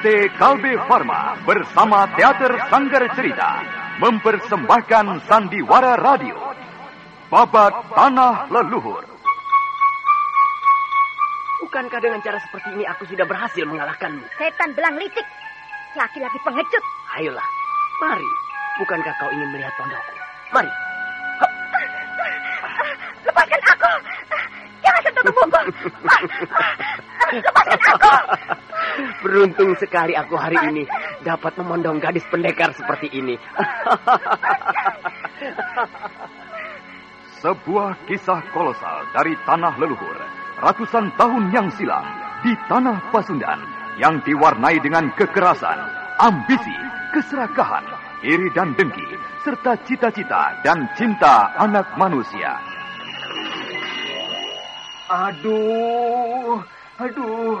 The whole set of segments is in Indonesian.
PT Kalbe Farma bersama Teater Sanggar Cerita mempersembahkan Sandiwara Radio. Babat Tanah Leluhur. Bukankah dengan cara seperti ini aku sudah berhasil mengalahkanmu? Setan belang licik. Laki-laki pengecut. Ayolah, mari. Bukankah kau ingin melihat pondokku? Mari. Lepaskan aku. Jangan sentuh tubuhku. Lepaskan aku. Beruntung sekali aku hari ini dapat memondong gadis pendekar seperti ini. Sebuah kisah kolosal dari tanah leluhur ratusan tahun yang silam di tanah Pasundan yang diwarnai dengan kekerasan, ambisi, keserakahan, iri dan dengki, serta cita-cita dan cinta anak manusia. Aduh, aduh,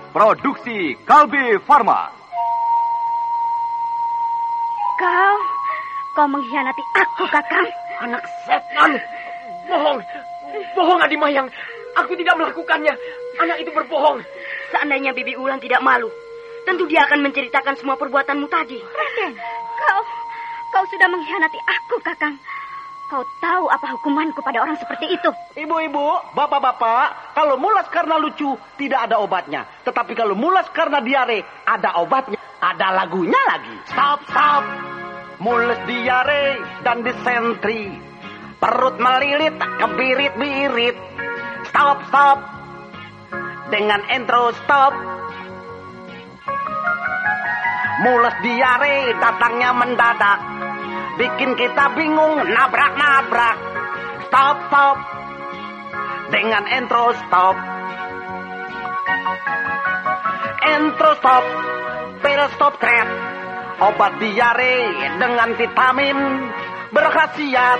produksi Kalbe Farma. Kau, kau mengkhianati aku, Kakang. Anak setan. Bohong. Bohong, Adi Mayang. Aku tidak melakukannya. Anak itu berbohong. Seandainya Bibi Ulan tidak malu, tentu dia akan menceritakan semua perbuatanmu tadi. Raden, kau, kau sudah mengkhianati aku, Kakang. Kau tahu apa hukumanku pada orang seperti itu? Ibu-ibu, bapak-bapak, kalau mulas karena lucu, tidak ada obatnya. Tetapi kalau mulas karena diare, ada obatnya. Ada lagunya lagi. Stop, stop. Mules diare dan disentri. Perut melilit, kebirit-birit. Stop, stop. Dengan intro stop. Mules diare datangnya mendadak. Bikin kita bingung, nabrak-nabrak. Stop, stop. Dengan intro stop. Intro stop. Pil stop trap. Obat diare dengan vitamin berkhasiat.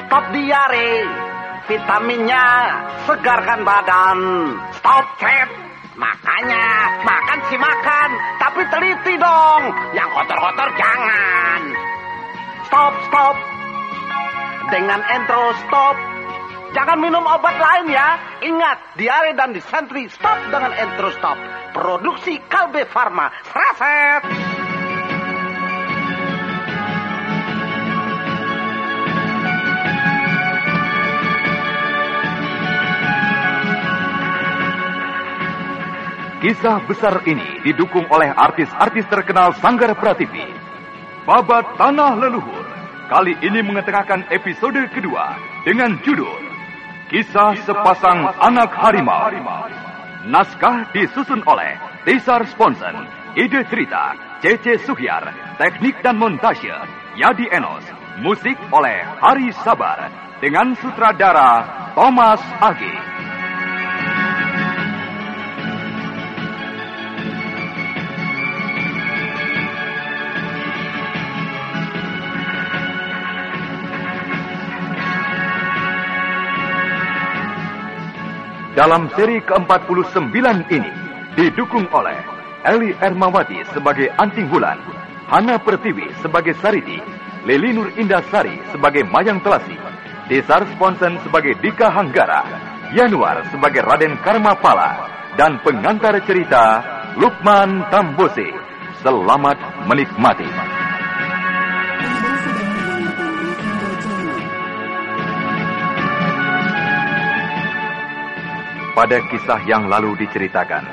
Stop diare. Vitaminnya segarkan badan. Stop trap. Makanya makan sih makan, tapi teliti dong. Yang kotor-kotor jangan. Stop, stop. Dengan intro stop. Jangan minum obat lain ya. Ingat, diare dan disentri stop dengan intro stop. Produksi Kalbe Farma. Seraset. Kisah besar ini didukung oleh artis-artis terkenal Sanggar Prativi. Babat Tanah Leluhur kali ini mengetengahkan episode kedua dengan judul Kisah Sepasang Anak Harimau. Naskah disusun oleh Tisar Sponsen, ide cerita C.C. Suhyar, teknik dan montase Yadi Enos, musik oleh Hari Sabar dengan sutradara Thomas Agi. Dalam seri ke-49 ini didukung oleh Eli Ermawati sebagai Anting Bulan, Hana Pertiwi sebagai Sariti, Leli Nur Indasari sebagai Mayang Telasi, Desar Sponsen sebagai Dika Hanggara, Yanuar sebagai Raden Karmapala, dan pengantar cerita Lukman Tambose. Selamat menikmati. Pada kisah yang lalu diceritakan,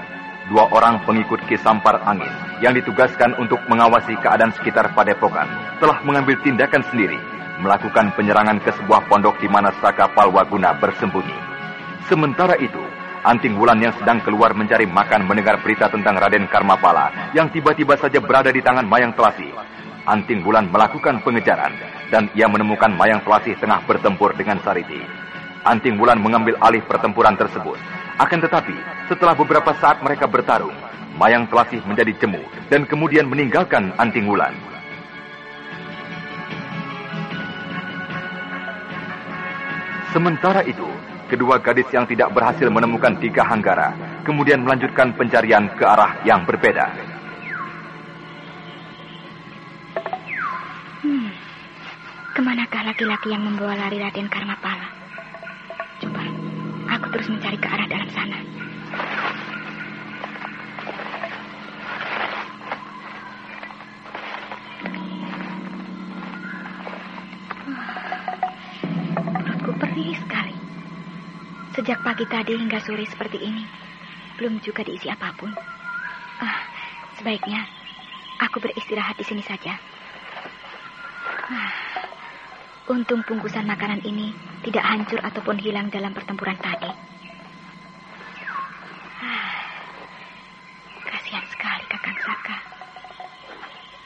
dua orang pengikut Kisampar Angin yang ditugaskan untuk mengawasi keadaan sekitar padepokan telah mengambil tindakan sendiri, melakukan penyerangan ke sebuah pondok di mana Saka Palwaguna bersembunyi. Sementara itu, Anting Wulan yang sedang keluar mencari makan mendengar berita tentang Raden Karmapala yang tiba-tiba saja berada di tangan Mayang Telasi. Anting Wulan melakukan pengejaran dan ia menemukan Mayang Telasi tengah bertempur dengan Sariti. Anting Wulan mengambil alih pertempuran tersebut. Akan tetapi, setelah beberapa saat mereka bertarung, Mayang Telasi menjadi jemu dan kemudian meninggalkan Anting Wulan. Sementara itu, kedua gadis yang tidak berhasil menemukan tiga Hanggara kemudian melanjutkan pencarian ke arah yang berbeda. Hmm, ke manakah laki-laki yang membawa lari Raden Karmapala? Aku terus mencari ke arah dalam sana. Perutku perih sekali. Sejak pagi tadi hingga sore seperti ini, belum juga diisi apa pun. Ah, sebaiknya aku beristirahat di sini saja. Ah, untung bungkusan makanan ini tidak hancur ataupun hilang dalam pertempuran tadi. Ah, kasihan sekali Kakang Saka.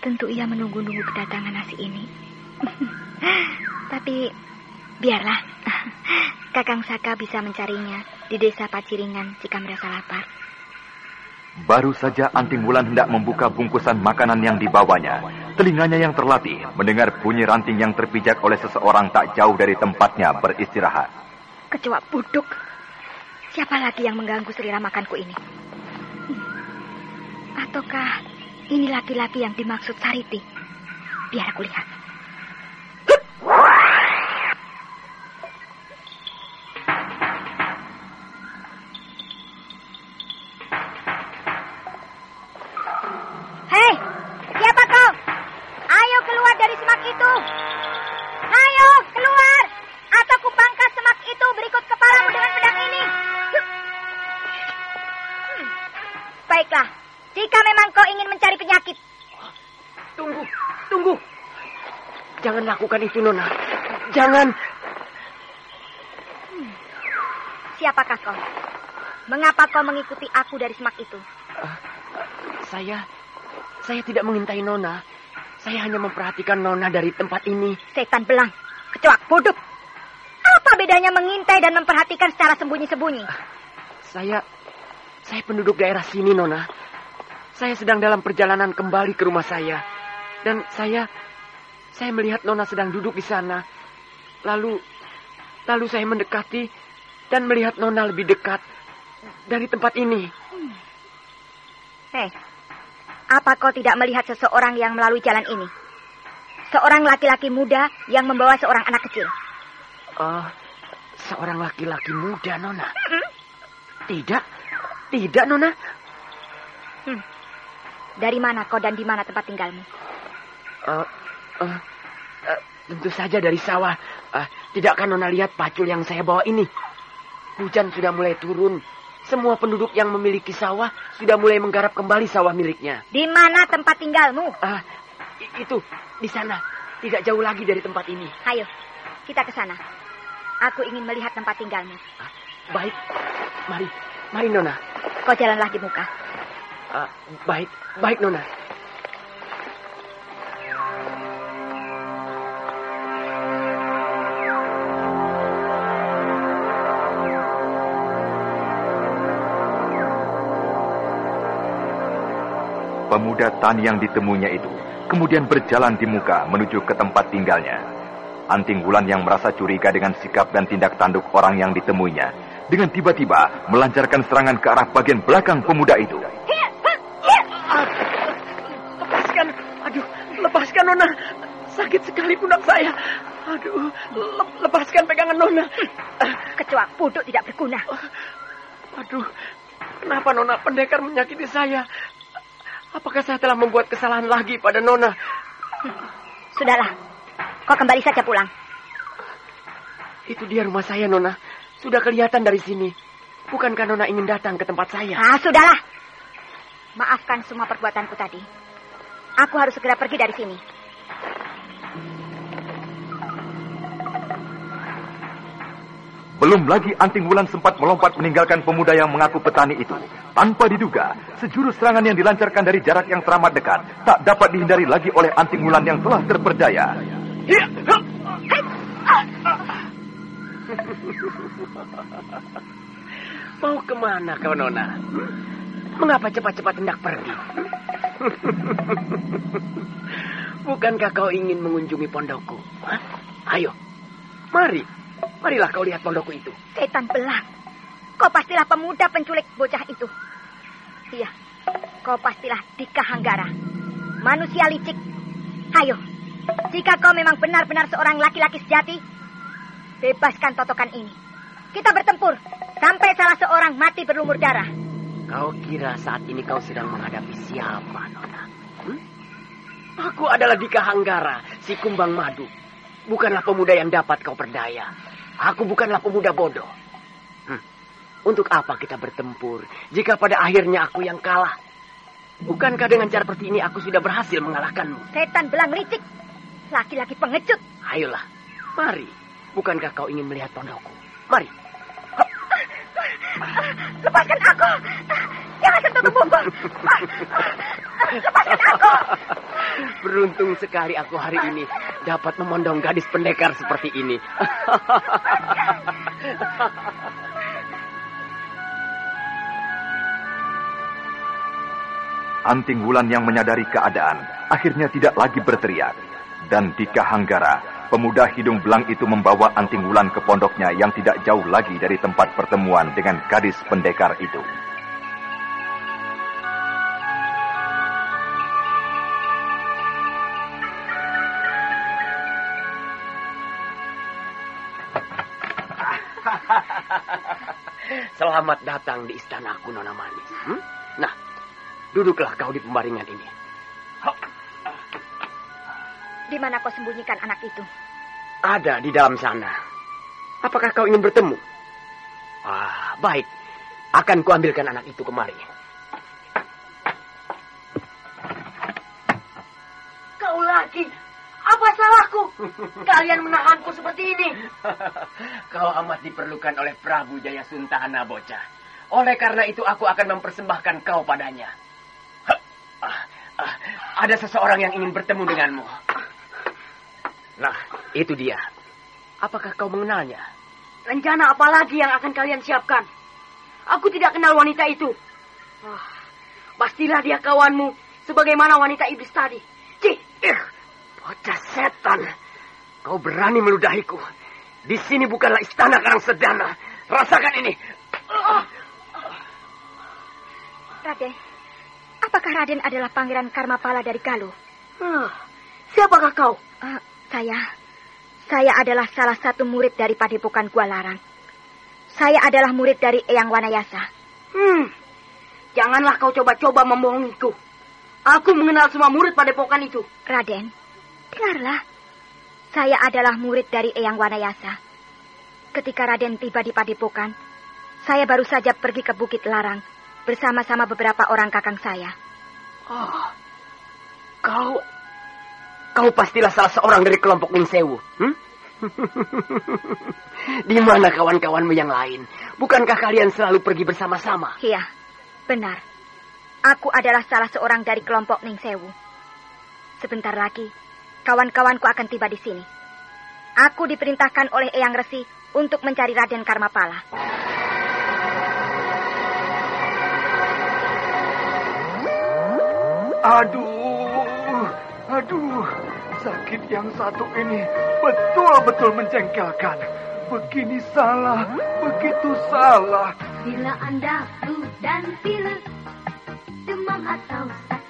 Tentu ia menunggu-nunggu kedatangan nasi ini. Tapi biarlah. Kakang Saka bisa mencarinya di desa Paciringan jika merasa lapar. Baru saja Anting Wulan hendak membuka bungkusan makanan yang dibawanya. Telinganya yang terlatih mendengar bunyi ranting yang terpijak oleh seseorang tak jauh dari tempatnya beristirahat. Kecoa buduk. Siapa lagi yang mengganggu selera makanku ini? Hmm. Ataukah ini laki-laki yang dimaksud Sariti? Biar aku lihat. Jangan lakukan itu, Nona. Jangan. siapakah kau? Mengapa kau mengikuti aku dari semak itu? Saya, saya tidak mengintai Nona. Saya hanya memperhatikan Nona dari tempat ini. Setan belang, kecoak bodoh. Apa bedanya mengintai dan memperhatikan secara sembunyi-sembunyi? Saya, saya penduduk daerah sini, Nona. Saya sedang dalam perjalanan kembali ke rumah saya. Dan saya, saya melihat Nona sedang duduk di sana. Lalu, lalu saya mendekati dan melihat Nona lebih dekat dari tempat ini. Hei, apa kau tidak melihat seseorang yang melalui jalan ini? Seorang laki-laki muda yang membawa seorang anak kecil. Oh, seorang laki-laki muda, Nona. Tidak, tidak, Nona. Dari mana kau dan di mana tempat tinggalmu? Eh, eh, tentu saja dari sawah. Eh, tidakkah Nona lihat pacul yang saya bawa ini? Hujan sudah mulai turun. Semua penduduk yang memiliki sawah sudah mulai menggarap kembali sawah miliknya. Di mana tempat tinggalmu? I- itu di sana, tidak jauh lagi dari tempat ini. Ayo, kita ke sana. Aku ingin melihat tempat tinggalmu. Ah, baik, mari, mari Nona. Kau jalanlah di muka. Ah, baik, baik Nona. Pemuda tani yang ditemuinya itu kemudian berjalan di muka menuju ke tempat tinggalnya. Anting Wulan yang merasa curiga dengan sikap dan tindak tanduk orang yang ditemuinya, dengan tiba-tiba melancarkan serangan ke arah bagian belakang pemuda itu. Lepaskan, aduh, lepaskan Nona. Sakit sekali pundak saya. Aduh, le- lepaskan pegangan Nona. Kecoa bodoh tidak berguna. Aduh, kenapa Nona pendekar menyakiti saya? Apakah saya telah membuat kesalahan lagi pada Nona? Sudahlah, kau kembali saja pulang. Itu dia rumah saya, Nona. Sudah kelihatan dari sini. Bukankah Nona ingin datang ke tempat saya? Ah, sudahlah. Maafkan semua perbuatanku tadi. Aku harus segera pergi dari sini. Belum lagi Anting Wulan sempat melompat meninggalkan pemuda yang mengaku petani itu. Tanpa diduga, sejurus serangan yang dilancarkan dari jarak yang teramat dekat tak dapat dihindari lagi oleh Anting Wulan yang telah terperdaya. Mau ke mana kau, Nona? Mengapa cepat-cepat hendak pergi? Bukankah kau ingin mengunjungi pondokku? Ayo, mari. Marilah kau lihat pondokku itu. Setan belang. Kau pastilah pemuda penculik bocah itu. Iya, kau pastilah Dika Hanggara. Manusia licik. Ayo, jika kau memang benar-benar seorang laki-laki sejati, bebaskan totokan ini. Kita bertempur sampai salah seorang mati berlumur darah. Kau kira saat ini kau sedang menghadapi siapa, Nona? Hmm? Aku adalah Dika Hanggara, si kumbang madu. Bukanlah pemuda yang dapat kau perdaya. Aku bukanlah pemuda bodoh. Hmm. Untuk apa kita bertempur jika pada akhirnya aku yang kalah? Bukankah dengan cara seperti ini aku sudah berhasil mengalahkanmu? Setan belang licik. Laki-laki pengecut. Ayolah, mari. Bukankah kau ingin melihat pondokku? Mari. Lepaskan aku. Jangan sentuh tubuhku. Beruntung sekali aku hari ini dapat memondong gadis pendekar seperti ini. Anting Wulan yang menyadari keadaan akhirnya tidak lagi berteriak. Dan Dika Hanggara, pemuda hidung belang itu membawa Anting Wulan ke pondoknya yang tidak jauh lagi dari tempat pertemuan dengan gadis pendekar itu. Selamat datang di istanaku, Nona Manis. Hmm? Nah, duduklah kau di pembaringan ini. Di mana kau sembunyikan anak itu? Ada di dalam sana. Apakah kau ingin bertemu? Ah, baik. Akan kuambilkan anak itu kemari. Kalian menahanku seperti ini. Kau amat diperlukan oleh Prabu Jaya Suntana, bocah. Oleh karena itu aku akan mempersembahkan kau padanya. Ah, ah, ada seseorang yang ingin bertemu denganmu. Nah, itu dia. Apakah kau mengenalnya? Rencana apa lagi yang akan kalian siapkan? Aku tidak kenal wanita itu. Ah, pastilah dia kawanmu, sebagaimana wanita iblis tadi. Cih, ih, bocah setan. Kau berani meludahiku. Di sini bukanlah istana Karang Sedana. Rasakan ini. Raden, apakah Raden adalah pangeran Karmapala dari Galuh? Ah, siapakah kau? Uh, saya, saya adalah salah satu murid dari Padepokan Gua Larang. Saya adalah murid dari Eyang Wanayasa. Hmm, janganlah kau coba-coba membohongiku. Aku mengenal semua murid Padepokan itu. Raden, dengarlah. Saya adalah murid dari Eyang Wanayasa. Ketika Raden tiba di Padepokan, saya baru saja pergi ke Bukit Larang bersama-sama beberapa orang kakang saya. Oh, kau, kau pastilah salah seorang dari kelompok Ningsewu. Hmm? Di mana kawan-kawanmu yang lain? Bukankah kalian selalu pergi bersama-sama? Iya, benar. Aku adalah salah seorang dari kelompok Ningsewu. Sebentar lagi, kawan-kawanku akan tiba di sini. Aku diperintahkan oleh Eyang Resi untuk mencari Raden Karmapala. Aduh, aduh, sakit yang satu ini betul-betul menjengkelkan. Begini salah, begitu salah. Bila Anda flu dan pilek, demam atau sakit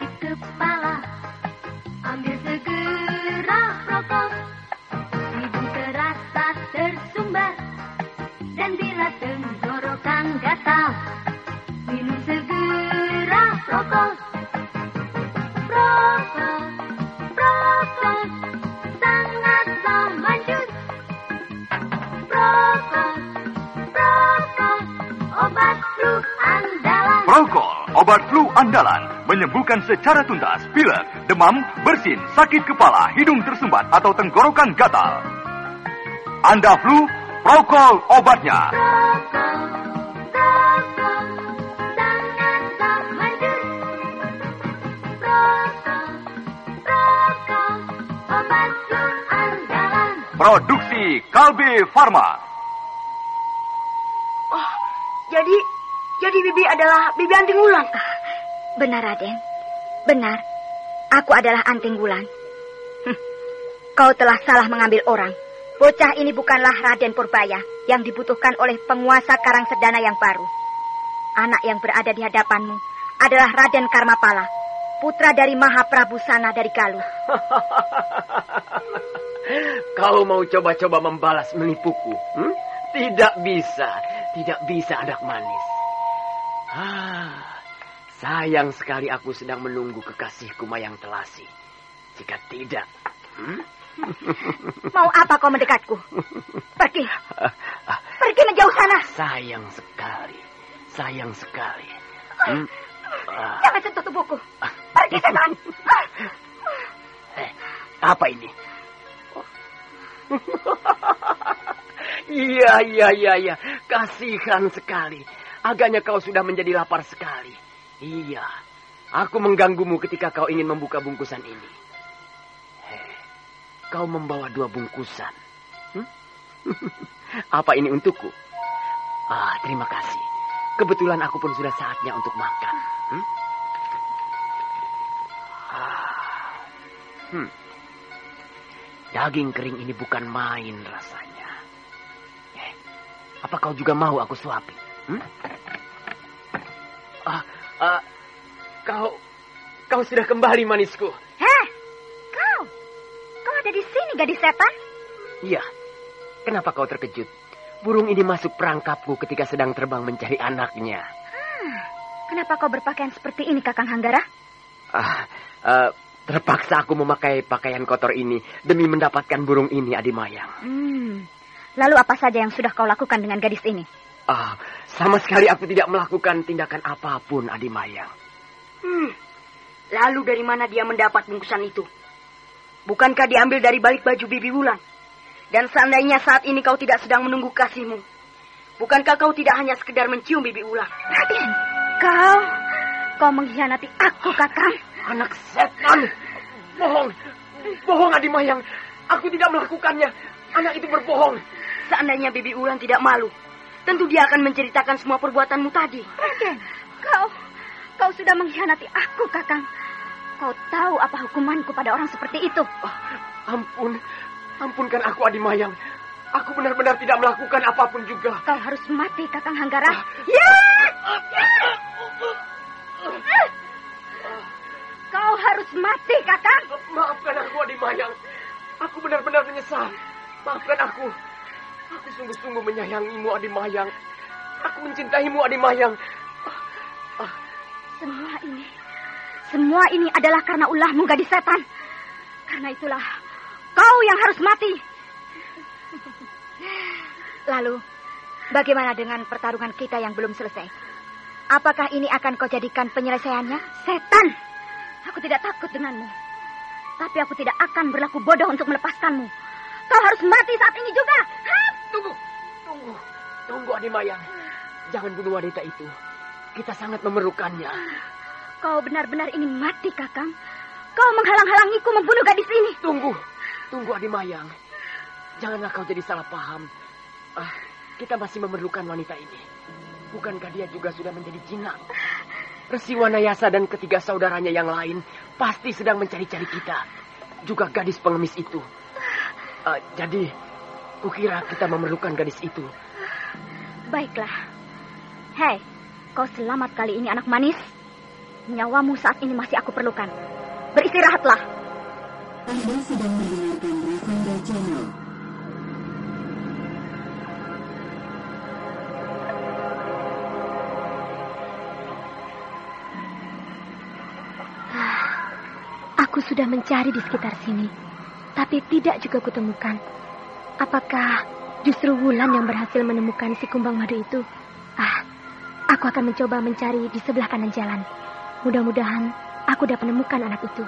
Prokol, obat flu andalan, menyembuhkan secara tuntas pilek, demam, bersin, sakit kepala, hidung tersumbat atau tenggorokan gatal. Anda flu, Prokol obatnya. Produksi Kalbe Farma. Oh, jadi jadi Bibi adalah Bibi Anting Wulan. Benar, Raden. Benar. Aku adalah Anting Wulan. Hm, Kau telah salah mengambil orang. Bocah ini bukanlah Raden Purbaya yang dibutuhkan oleh penguasa Karang Sedana yang baru. Anak yang berada di hadapanmu adalah Raden Karmapala, putra dari Mahaprabu Sana dari Galuh. Kau mau coba-coba membalas menipuku? Hmm? Tidak bisa, tidak bisa anak manis. Ah, sayang sekali aku sedang menunggu kekasihku Mayang Telasi. Jika tidak, hmm? Mau apa kau mendekatku? Pergi. Pergi menjauh sana. sayang sekali, sayang sekali. Hmm? Ah, Jangan sentuh tubuhku. Pergi setan. eh, apa ini? Iya, iya, iya, iya. Kasihan sekali. Agaknya kau sudah menjadi lapar sekali. Iya. Aku mengganggumu ketika kau ingin membuka bungkusan ini. Hei, kau membawa dua bungkusan. Hmm? Apa ini untukku? Ah, terima kasih. Kebetulan aku pun sudah saatnya untuk makan. Hmm? Ah. Hmm. Daging kering ini bukan main rasanya. Eh, apa kau juga mau aku suapi? Hmm? Ah, ah, kau, kau sudah kembali manisku. Heh, kau. Kau ada di sini, gadis setan? Iya. Kenapa kau terkejut? Burung ini masuk perangkapku ketika sedang terbang mencari anaknya. Kenapa kau berpakaian seperti ini, Kakang Hanggara? Ah, eh, terpaksa aku memakai pakaian kotor ini demi mendapatkan burung ini, Adi Mayang. Hmm. Lalu apa saja yang sudah kau lakukan dengan gadis ini? Ah, sama sekali aku tidak melakukan tindakan apa pun, Adi Mayang. Hmm. Lalu dari mana dia mendapat bungkusan itu? Bukankah diambil dari balik baju Bibi Wulan? Dan seandainya saat ini kau tidak sedang menunggu kasihmu, bukankah kau tidak hanya sekedar mencium Bibi Wulan? Raden, kau... Kau mengkhianati aku, Kakang. Anak setan! Bohong! Bohong, Adi Mayang! Aku tidak melakukannya. Anak itu berbohong. Seandainya Bibi Wulan tidak malu, tentu dia akan menceritakan semua perbuatanmu tadi. Raden, kau... Kau sudah mengkhianati aku, Kakang. Kau tahu apa hukumanku pada orang seperti itu? Ampun, ampunkan aku, Adi Mayang. Aku benar-benar tidak melakukan apa pun juga. Kau harus mati, Kakang Hanggara. Ya! Kau harus mati, Kakang. Maafkan aku, Adi Mayang. Aku benar-benar menyesal. Maafkan aku. Aku sungguh-sungguh menyayangimu, Adi Mayang. Aku mencintaimu, Adi Mayang. Semua ini, semua ini adalah karena ulahmu, gadis setan. Karena itulah, kau yang harus mati. Lalu, bagaimana dengan pertarungan kita yang belum selesai? Apakah ini akan kau jadikan penyelesaiannya? Setan! Aku tidak takut denganmu. Tapi aku tidak akan berlaku bodoh untuk melepaskanmu. Kau harus mati saat ini juga. Hah? Tunggu, tunggu, tunggu, Adi Mayang. Jangan bunuh wanita itu. Kita sangat memerlukannya. Kau benar-benar ingin mati, Kakang. Kau menghalang-halangiku membunuh gadis ini. Tunggu, tunggu, Adi Mayang. Janganlah kau jadi salah paham. Ah, kita masih memerlukan wanita ini. Bukankah dia juga sudah menjadi jinak? Resi Wanayasa dan ketiga saudaranya yang lain pasti sedang mencari-cari kita. Juga gadis pengemis itu. Ah, jadi, kukira kita memerlukan gadis itu. Baiklah. Hei, kau selamat kali ini anak manis. Nyawamu saat ini masih aku perlukan. Beristirahatlah. Anda sedang mendengarkan Rasanda Channel. Aku sudah mencari di sekitar sini, tapi tidak juga kutemukan. Apakah justru Wulan yang berhasil menemukan si kumbang madu itu? Ah, Aku akan mencoba mencari di sebelah kanan jalan. Mudah-mudahan aku dapat menemukan anak itu.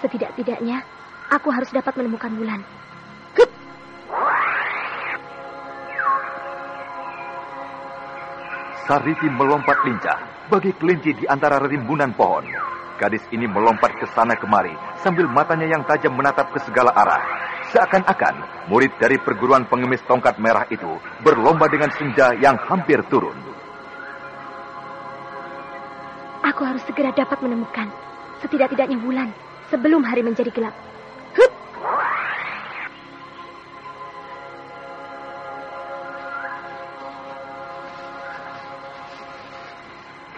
Setidak-tidaknya, aku harus dapat menemukan Wulan. Sariti melompat lincah bagi kelinci di antara rimbunan pohon. Gadis ini melompat ke sana kemari sambil matanya yang tajam menatap ke segala arah. Seakan-akan murid dari perguruan pengemis tongkat merah itu berlomba dengan senja yang hampir turun. Aku harus segera dapat menemukan setidak-tidaknya Wulan sebelum hari menjadi gelap.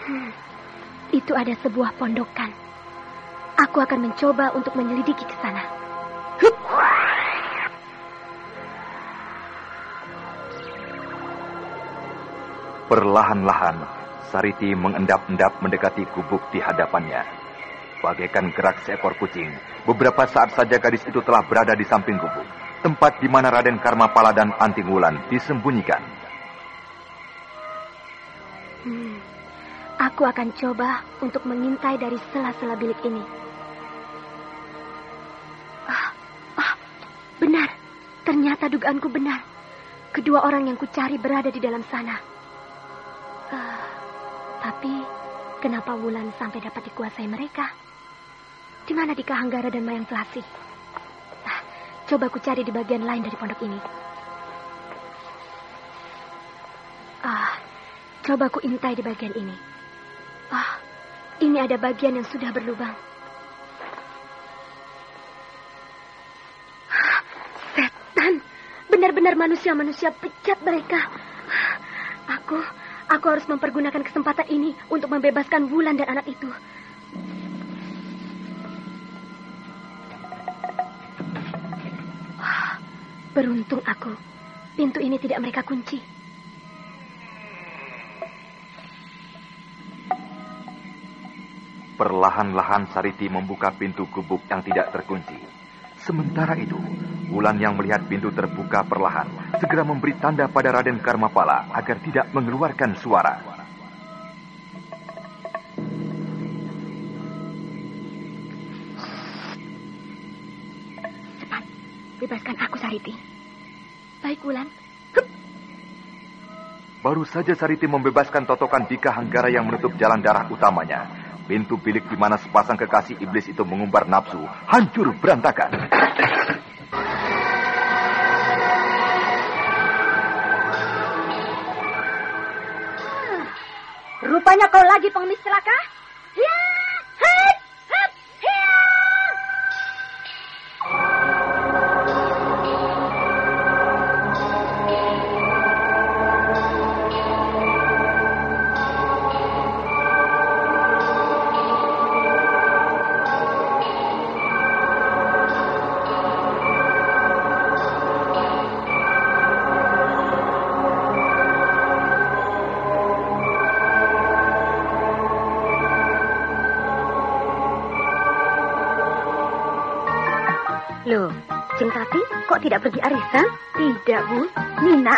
Hmm, Itu ada sebuah pondokan. Aku akan mencoba untuk menyelidiki ke sana. Perlahan-lahan, Sariti mengendap-endap mendekati gubuk di hadapannya. Bagaikan gerak seekor kucing, beberapa saat saja gadis itu telah berada di samping gubuk, tempat di mana Raden Karmapala dan Anting Wulan disembunyikan. Hmm, Aku akan coba untuk mengintai dari sela-sela bilik ini. Ah, ah, benar. Ternyata dugaanku benar. Kedua orang yang kucari berada di dalam sana. Tapi kenapa Wulan sampai dapat dikuasai mereka? Di mana Dika Hanggara dan Mayang Selasih? Ah, coba ku cari di bagian lain dari pondok ini. Ah, coba ku intai di bagian ini. Ah, ini ada bagian yang sudah berlubang. Ah, Setan, benar-benar manusia-manusia pecat mereka. Ah, Aku, aku harus mempergunakan kesempatan ini untuk membebaskan Wulan dan anak itu. Ah, Beruntung aku, pintu ini tidak mereka kunci. Perlahan-lahan Sariti membuka pintu gubuk yang tidak terkunci. Sementara itu, Wulan yang melihat pintu terbuka perlahan segera memberi tanda pada Raden Karmapala agar tidak mengeluarkan suara. Cepat, bebaskan aku, Sariti. Baik, Wulan. Baru saja Sariti membebaskan totokan Dika Hanggara yang menutup jalan darah utamanya. Pintu bilik di mana sepasang kekasih iblis itu mengumbar nafsu hancur berantakan. Rupanya kau lagi pengemis celaka?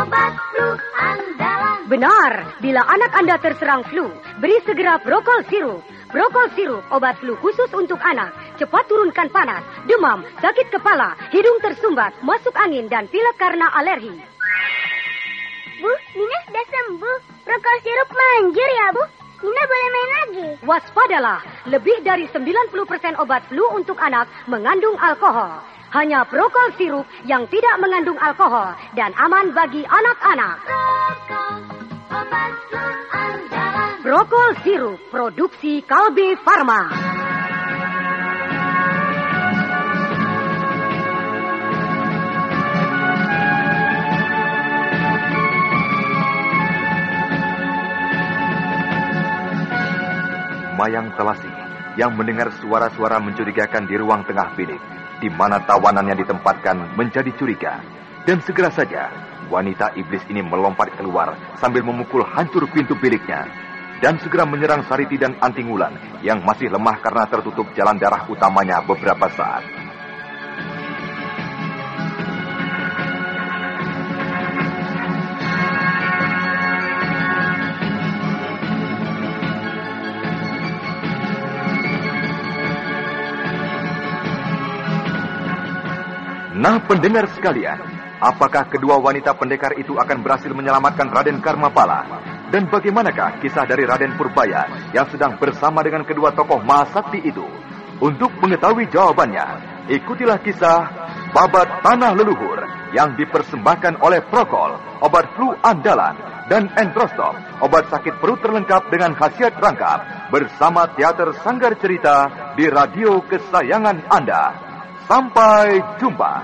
obat flu andalan. Benar, bila anak Anda terserang flu, beri segera prokol sirup. Prokol sirup, obat flu khusus untuk anak. Cepat turunkan panas, demam, sakit kepala, hidung tersumbat, masuk angin, dan pilek karena alergi. Bu, Nina sudah sembuh. Prokol sirup manjur ya, Bu. Nina boleh main lagi. Waspadalah, lebih dari 90% obat flu untuk anak mengandung alkohol. Hanya prokol sirup yang tidak mengandung alkohol dan aman bagi anak-anak. Prokol sirup, produksi Kalbe Farma. Mayang Telasi yang mendengar suara-suara mencurigakan di ruang tengah bilik, di mana tawanannya ditempatkan menjadi curiga. Dan segera saja, wanita iblis ini melompat keluar sambil memukul hancur pintu biliknya. Dan segera menyerang Sariti dan Antingulan yang masih lemah karena tertutup jalan darah utamanya beberapa saat. Nah, pendengar sekalian, apakah kedua wanita pendekar itu akan berhasil menyelamatkan Raden Karmapala? Dan bagaimanakah kisah dari Raden Purbaya yang sedang bersama dengan kedua tokoh Mahasakti itu? Untuk mengetahui jawabannya, ikutilah kisah Babat Tanah Leluhur yang dipersembahkan oleh Prokol, obat flu andalan, dan Entrostop, obat sakit perut terlengkap dengan khasiat rangkap, bersama Teater Sanggar Cerita di radio kesayangan Anda. Sampai jumpa.